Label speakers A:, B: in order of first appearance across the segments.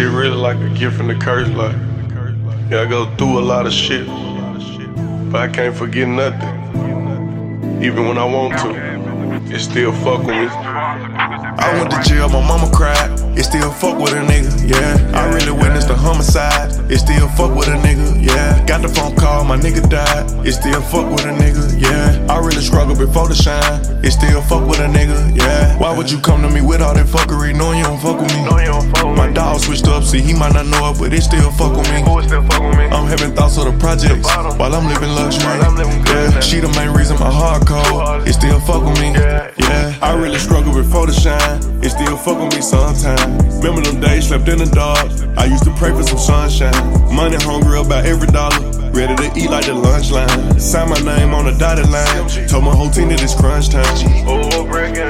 A: shit really like a gift from the curse. Like, yeah, I go through a lot of shit, but I can't forget nothing. Even when I want to, it still fuck with me.
B: I went to jail, my mama cried. It still fuck with a nigga, yeah. I really witnessed a homicide. It still fuck with a nigga, yeah. Got the phone call, my nigga died. It still fuck with a nigga, yeah. I really struggled before the shine. It still fuck with a nigga, yeah. Why would you come to me with all that fuckery, know it, but it still fuck with me. I'm having thoughts of the projects while I'm living luxury. Yeah, she the main reason my heart cold. It still fuck with me. Yeah, I really struggle before the shine. It still fuck with me sometimes. Remember them days slept in the dark. I used to pray for some sunshine. Money hungry about every dollar. Ready to eat like the lunch line. Sign my name on the dotted line. Told my whole team that it's crunch time.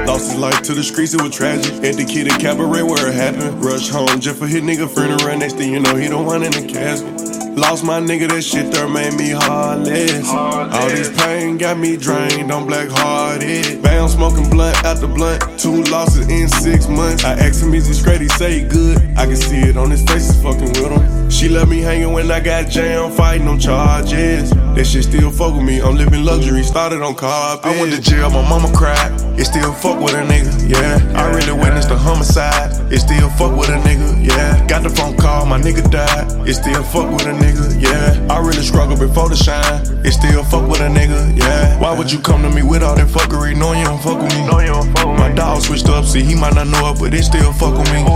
B: Lost his life to the streets, it was tragic. At the at cabaret where it happened. Rush home just for his nigga funeral. Next thing you know, he don't want in the casket. Lost my nigga, that shit there made me heartless. All this pain got me drained, I'm black hearted. Bam, smoking blunt after blunt. Two losses in six months. I asked him, is he straight? He say he good. I can see it on his face, he's fucking with him. She left me hanging when I got jammed, fighting on charges. That shit still fuck with me, I'm living luxury, started on carpet. I went to jail, my mama cried. It still fuck with a nigga, yeah. I really witnessed a homicide. It still fuck with a nigga, yeah. Got the phone my nigga died. It still fuck with a nigga, yeah. I really struggled before the shine. It still fuck with a nigga, yeah. Why would you come to me with all that fuckery, knowing you don't fuck with me? My dog switched up, see he might not know it, but it still fuck with me.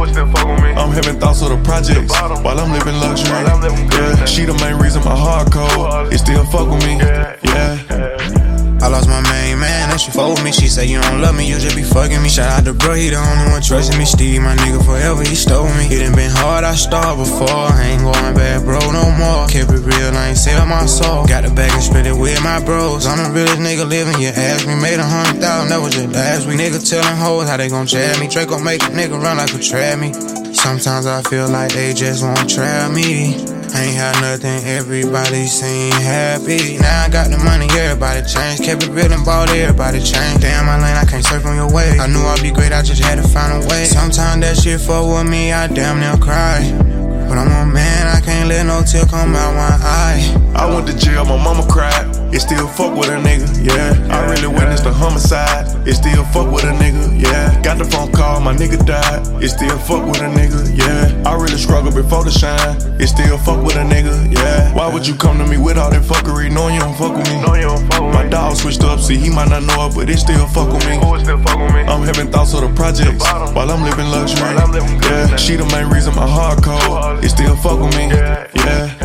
B: I'm having thoughts of the projects while I'm living luxury. Yeah, she the main reason my heart cold. It still fuck with me, yeah.
C: She with me. She say you don't love me, you just be fucking me. Shout out to bro, he the only one trusting me. Steve, my nigga, forever he stole me. It done been hard, I starved before. I ain't going back, bro, no more. Kept it real, I ain't sell my soul. Got the bag and split it with my bros. I'm the realest nigga living. You ask me, made a hundred thousand, that was just last week. Nigga telling hoes how they gon' jab me. Drake gon' make a nigga run like a trap me. Sometimes I feel like they just won't trap me. Ain't had nothing, everybody seem happy. Now I got the money, everybody changed. Kept it real and bought everybody changed. Damn, my lane, I can't surf on your way. I knew I'd be great, I just had to find a way. Sometimes that shit fuck with me, I damn near cry. But I'm a man, I can't let no tear come out my eye.
B: I went to jail, my mama cried. It still fuck with a nigga, yeah. I really witnessed a homicide. It still fuck with a nigga, yeah. Got the phone call, my nigga died. It still fuck with a nigga, yeah. I really struggled before the shine. It still fuck with a nigga, yeah. Why would you come to me with all that fuckery, knowing you don't fuck with me? My dog switched up, see he might not know it, but it still fuck with me. I'm having thoughts of the projects while I'm living luxury. Yeah, she the main reason my heart cold. It still fuck with me. Yeah.